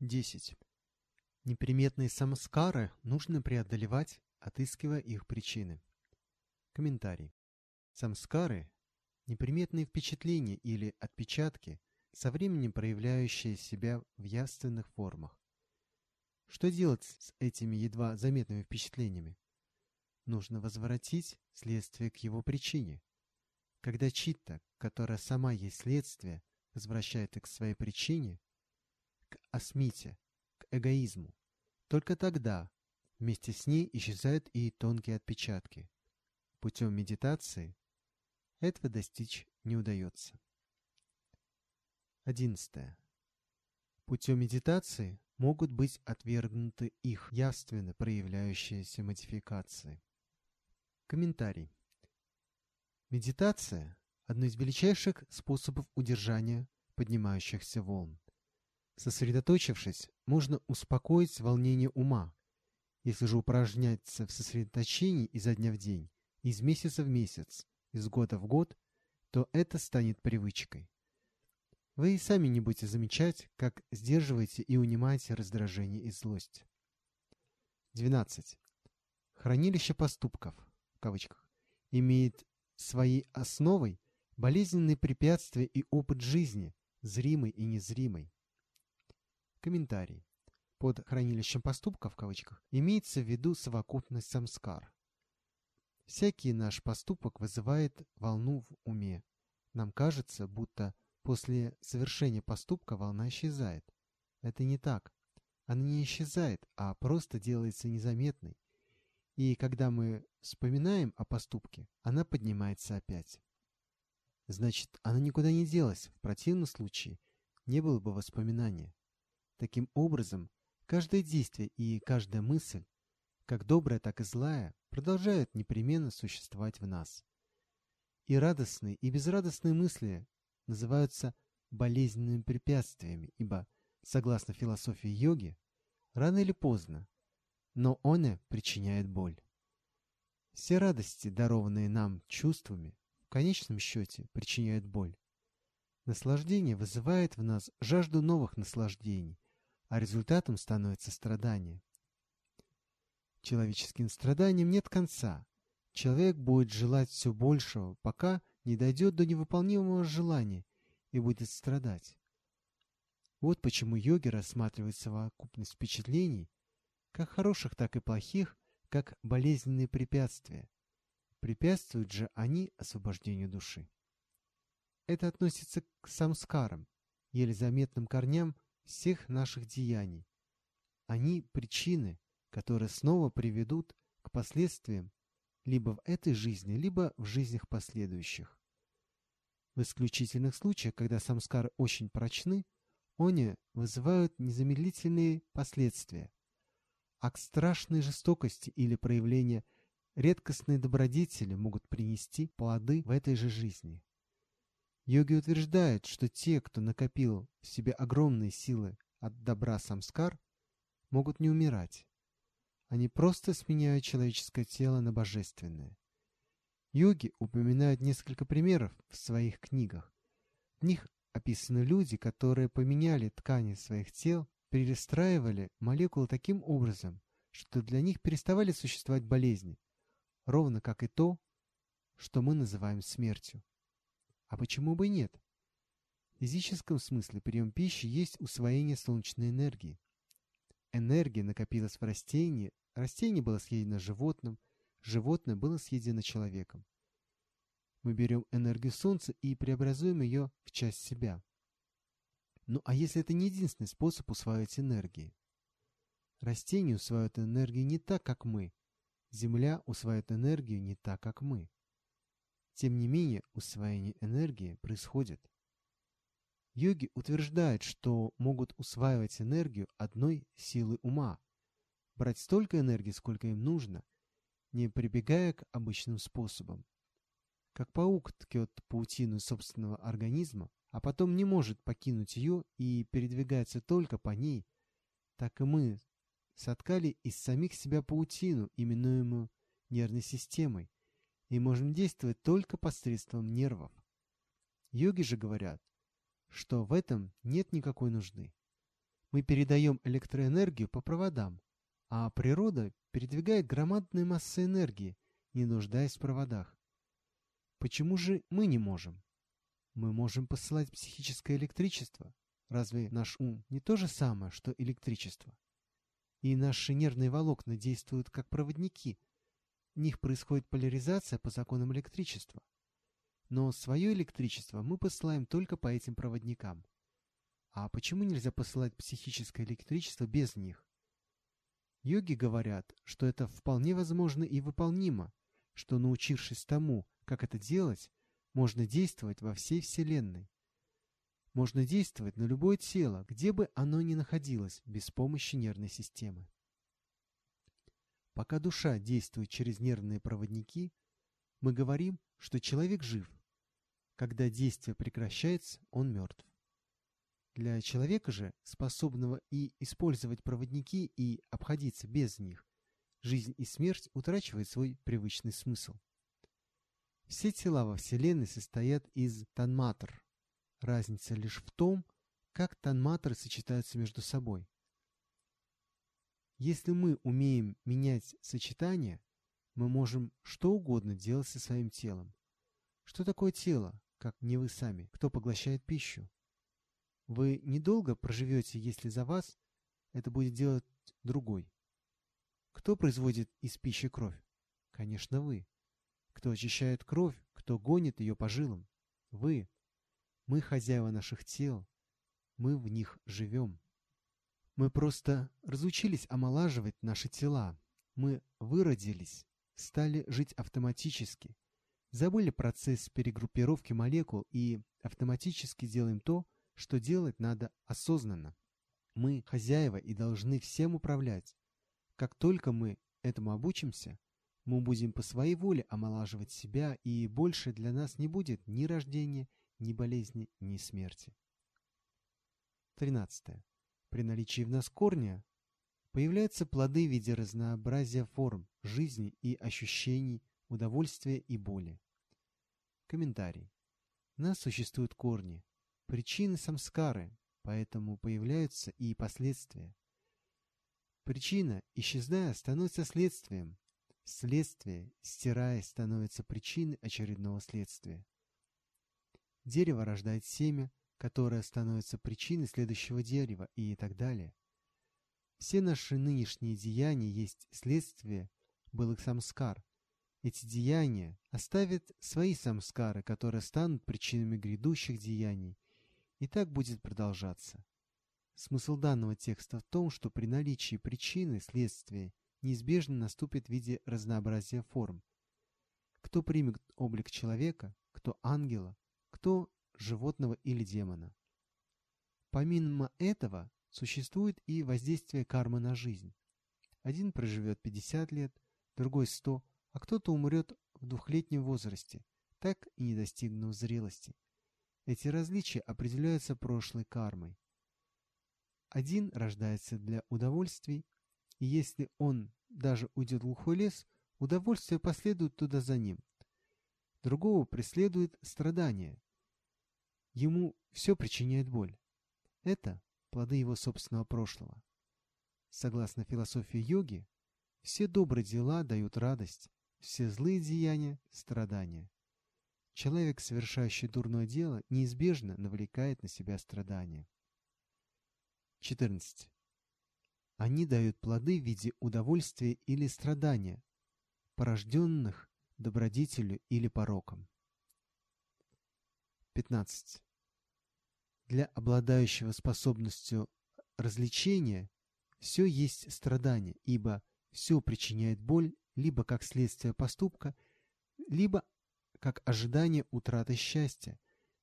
10. Неприметные самскары нужно преодолевать, отыскивая их причины. Комментарий. Самскары – неприметные впечатления или отпечатки, со временем проявляющие себя в явственных формах. Что делать с этими едва заметными впечатлениями? Нужно возвратить следствие к его причине. Когда читта, которая сама есть следствие, возвращает их к своей причине, к асмите, к эгоизму, только тогда вместе с ней исчезают и тонкие отпечатки. Путем медитации этого достичь не удается. 11. Путем медитации могут быть отвергнуты их явственно проявляющиеся модификации. Комментарий. Медитация – одно из величайших способов удержания поднимающихся волн. Сосредоточившись, можно успокоить волнение ума. Если же упражняться в сосредоточении изо дня в день, из месяца в месяц, из года в год, то это станет привычкой. Вы и сами не будете замечать, как сдерживаете и унимаете раздражение и злость. 12. Хранилище поступков, в кавычках, имеет своей основой болезненные препятствия и опыт жизни, зримый и незримый. Комментарий. Под хранилищем поступков, в кавычках, имеется в виду совокупность самскар. Всякий наш поступок вызывает волну в уме. Нам кажется, будто после совершения поступка волна исчезает. Это не так. Она не исчезает, а просто делается незаметной. И когда мы вспоминаем о поступке, она поднимается опять. Значит, она никуда не делась, в противном случае не было бы воспоминания. Таким образом, каждое действие и каждая мысль, как добрая, так и злая, продолжают непременно существовать в нас. И радостные, и безрадостные мысли называются болезненными препятствиями, ибо, согласно философии йоги, рано или поздно, но оно причиняет боль. Все радости, дарованные нам чувствами, в конечном счете причиняют боль. Наслаждение вызывает в нас жажду новых наслаждений, а результатом становится страдание. Человеческим страданиям нет конца. Человек будет желать все большего, пока не дойдет до невыполнимого желания и будет страдать. Вот почему йоги рассматривают совокупность впечатлений, как хороших, так и плохих, как болезненные препятствия. Препятствуют же они освобождению души. Это относится к самскарам, еле заметным корням всех наших деяний. Они причины, которые снова приведут к последствиям либо в этой жизни, либо в жизнях последующих. В исключительных случаях, когда самскары очень прочны, они вызывают незамедлительные последствия, а к страшной жестокости или проявлению редкостной добродетели могут принести плоды в этой же жизни. Йоги утверждают, что те, кто накопил в себе огромные силы от добра самскар, могут не умирать. Они просто сменяют человеческое тело на божественное. Йоги упоминают несколько примеров в своих книгах. В них описаны люди, которые поменяли ткани своих тел, перестраивали молекулы таким образом, что для них переставали существовать болезни, ровно как и то, что мы называем смертью. А почему бы нет? В физическом смысле прием пищи есть усвоение солнечной энергии. Энергия накопилась в растении, растение было съедено животным, животное было съедено человеком. Мы берем энергию Солнца и преобразуем ее в часть себя. Ну а если это не единственный способ усваивать энергии? Растения усваивают энергию не так, как мы. Земля усваивает энергию не так, как мы. Тем не менее, усвоение энергии происходит. Йоги утверждают, что могут усваивать энергию одной силы ума, брать столько энергии, сколько им нужно, не прибегая к обычным способам. Как паук ткет паутину собственного организма, а потом не может покинуть ее и передвигается только по ней, так и мы соткали из самих себя паутину, именуемую нервной системой, и можем действовать только посредством нервов. Йоги же говорят, что в этом нет никакой нужды. Мы передаем электроэнергию по проводам, а природа передвигает громадные массы энергии, не нуждаясь в проводах. Почему же мы не можем? Мы можем посылать психическое электричество. Разве наш ум не то же самое, что электричество? И наши нервные волокна действуют как проводники. В них происходит поляризация по законам электричества. Но свое электричество мы посылаем только по этим проводникам. А почему нельзя посылать психическое электричество без них? Йоги говорят, что это вполне возможно и выполнимо, что научившись тому, как это делать, можно действовать во всей Вселенной. Можно действовать на любое тело, где бы оно ни находилось, без помощи нервной системы. Пока душа действует через нервные проводники, мы говорим, что человек жив. Когда действие прекращается, он мертв. Для человека же, способного и использовать проводники и обходиться без них, жизнь и смерть утрачивают свой привычный смысл. Все тела во Вселенной состоят из танматр. Разница лишь в том, как танматры сочетаются между собой. Если мы умеем менять сочетания, мы можем что угодно делать со своим телом. Что такое тело, как не вы сами, кто поглощает пищу? Вы недолго проживете, если за вас это будет делать другой. Кто производит из пищи кровь? Конечно, вы. Кто очищает кровь, кто гонит ее по жилам? Вы. Мы хозяева наших тел. Мы в них живем. Мы просто разучились омолаживать наши тела. Мы выродились, стали жить автоматически, забыли процесс перегруппировки молекул и автоматически делаем то, что делать надо осознанно. Мы хозяева и должны всем управлять. Как только мы этому обучимся, мы будем по своей воле омолаживать себя, и больше для нас не будет ни рождения, ни болезни, ни смерти. 13. При наличии в нас корня появляются плоды в виде разнообразия форм жизни и ощущений, удовольствия и боли. Комментарий. У нас существуют корни, причины самскары, поэтому появляются и последствия. Причина, исчезная, становится следствием, Следствие, стираясь, становится причиной очередного следствия. Дерево рождает семя, которое становится причиной следующего дерева и так далее. Все наши нынешние деяния есть следствие былых самскар. Эти деяния оставят свои самскары, которые станут причинами грядущих деяний, и так будет продолжаться. Смысл данного текста в том, что при наличии причины следствия неизбежно наступит в виде разнообразия форм. Кто примет облик человека, кто ангела, кто животного или демона. Помимо этого, существует и воздействие кармы на жизнь. Один проживет 50 лет, другой 100, а кто-то умрет в двухлетнем возрасте, так и не достигнув зрелости. Эти различия определяются прошлой кармой. Один рождается для удовольствий, и если он даже уйдет в глухой лес, удовольствие последует туда за ним. Другого преследует страдание. Ему все причиняет боль. Это плоды его собственного прошлого. Согласно философии йоги, все добрые дела дают радость, все злые деяния – страдания. Человек, совершающий дурное дело, неизбежно навлекает на себя страдания. 14. Они дают плоды в виде удовольствия или страдания, порожденных добродетелю или пороком. 15. Для обладающего способностью развлечения все есть страдание, ибо все причиняет боль либо как следствие поступка, либо как ожидание утраты счастья,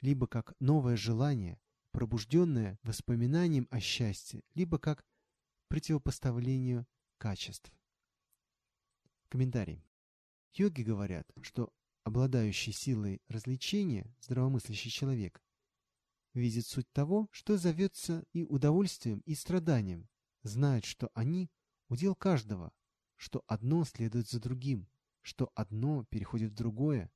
либо как новое желание, пробужденное воспоминанием о счастье, либо как противопоставлению качеств. Комментарий. Йоги говорят, что обладающий силой развлечения здравомыслящий человек видит суть того, что зовется и удовольствием, и страданием, знает, что они – удел каждого, что одно следует за другим, что одно переходит в другое,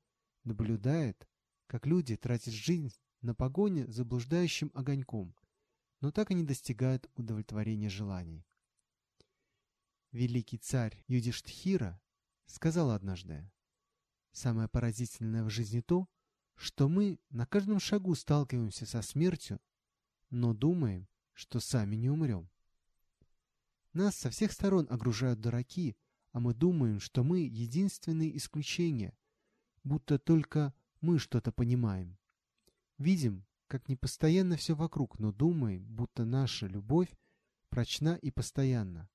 наблюдает, как люди тратят жизнь на погоне за блуждающим огоньком, но так и не достигают удовлетворения желаний. Великий царь Юдиштхира сказал однажды, «Самое поразительное в жизни то, что мы на каждом шагу сталкиваемся со смертью, но думаем, что сами не умрем. Нас со всех сторон окружают дураки, а мы думаем, что мы единственные исключения, будто только мы что-то понимаем. Видим, как непостоянно все вокруг, но думаем, будто наша любовь прочна и постоянна.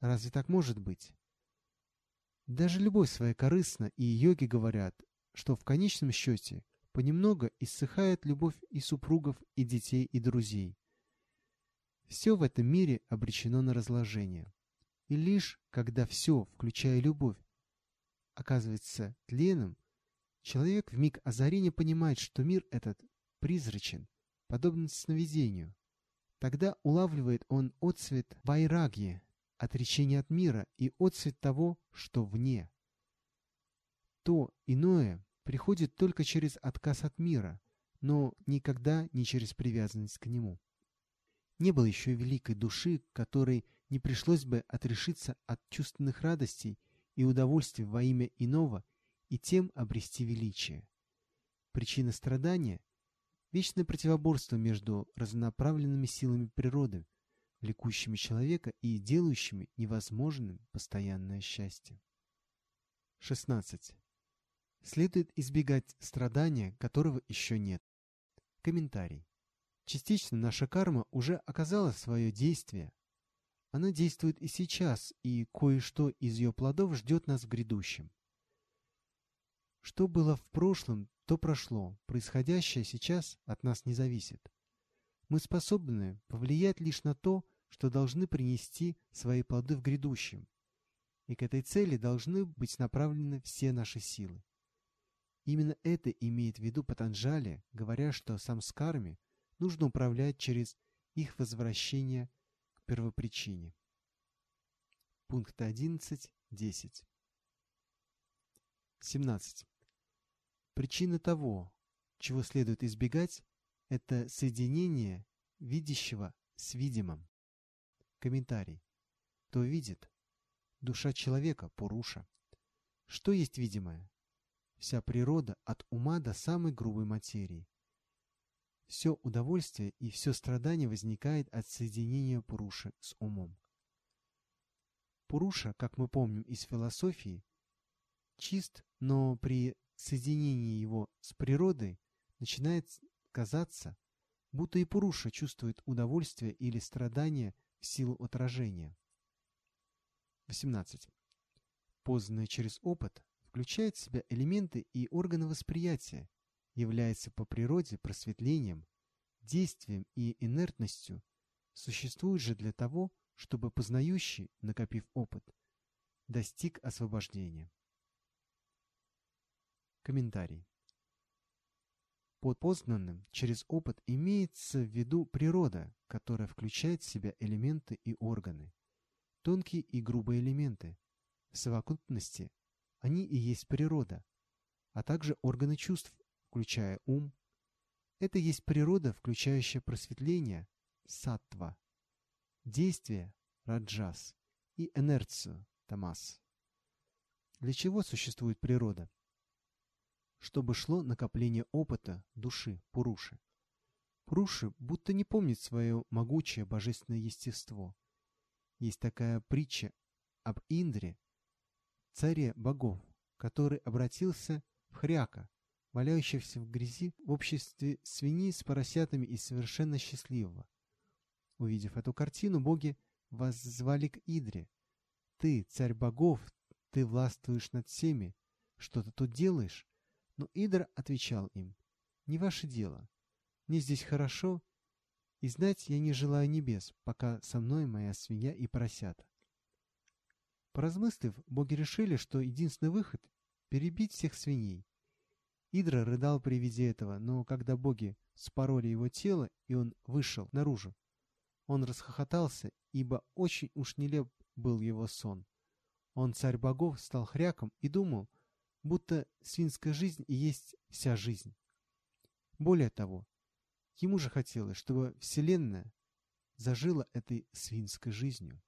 Разве так может быть? Даже любовь своя корыстна, и йоги говорят, что в конечном счете понемногу иссыхает любовь и супругов, и детей, и друзей. Все в этом мире обречено на разложение. И лишь когда все, включая любовь, оказывается тленом, человек в миг озарения понимает, что мир этот призрачен, подобно сновидению. Тогда улавливает он отцвет вайрагьи, отречение от мира и отцвет того, что вне. То иное приходит только через отказ от мира, но никогда не через привязанность к нему. Не было еще великой души, которой не пришлось бы отрешиться от чувственных радостей и удовольствий во имя иного и тем обрести величие. Причина страдания – вечное противоборство между разнонаправленными силами природы, влекущими человека и делающими невозможным постоянное счастье. 16. Следует избегать страдания, которого еще нет. Комментарий. Частично наша карма уже оказала свое действие. Она действует и сейчас, и кое-что из ее плодов ждет нас в грядущем. Что было в прошлом, то прошло, происходящее сейчас от нас не зависит. Мы способны повлиять лишь на то, что должны принести свои плоды в грядущем, и к этой цели должны быть направлены все наши силы. Именно это имеет в виду Патанджали, говоря, что самскарами нужно управлять через их возвращение к первопричине. Пункт 11.10 17. Причина того, чего следует избегать, это соединение видящего с видимым. Комментарий. Кто видит? Душа человека, Пуруша. Что есть видимое? Вся природа от ума до самой грубой материи. Все удовольствие и все страдание возникает от соединения Пуруши с умом. Пуруша, как мы помним из философии, чист, но при соединении его с природой начинает казаться, будто и Пуруша чувствует удовольствие или страдание в силу отражения. 18. Познанное через опыт включает в себя элементы и органы восприятия, является по природе просветлением, действием и инертностью, существует же для того, чтобы познающий, накопив опыт, достиг освобождения. Комментарий. Под познанным через опыт имеется в виду природа, которая включает в себя элементы и органы, тонкие и грубые элементы. В совокупности они и есть природа, а также органы чувств, включая ум. Это есть природа, включающая просветление, саттва, действие, раджас, и инерцию, тамас. Для чего существует природа? Чтобы шло накопление опыта, души, пуруши. Пуруши будто не помнит свое могучее божественное естество. Есть такая притча об Индре, царе богов, который обратился в хряка, валяющихся в грязи в обществе свиней с поросятами и совершенно счастливого. Увидев эту картину, боги воззвали к Идре. «Ты, царь богов, ты властвуешь над всеми. Что ты тут делаешь?» Но Идра отвечал им. «Не ваше дело. Мне здесь хорошо, и знать я не желаю небес, пока со мной моя свинья и поросята. Поразмыслив, боги решили, что единственный выход — перебить всех свиней. Идра рыдал при виде этого, но когда боги спороли его тело, и он вышел наружу, он расхохотался, ибо очень уж нелеп был его сон. Он, царь богов, стал хряком и думал, будто свинская жизнь и есть вся жизнь. Более того, Ему же хотелось, чтобы Вселенная зажила этой свинской жизнью.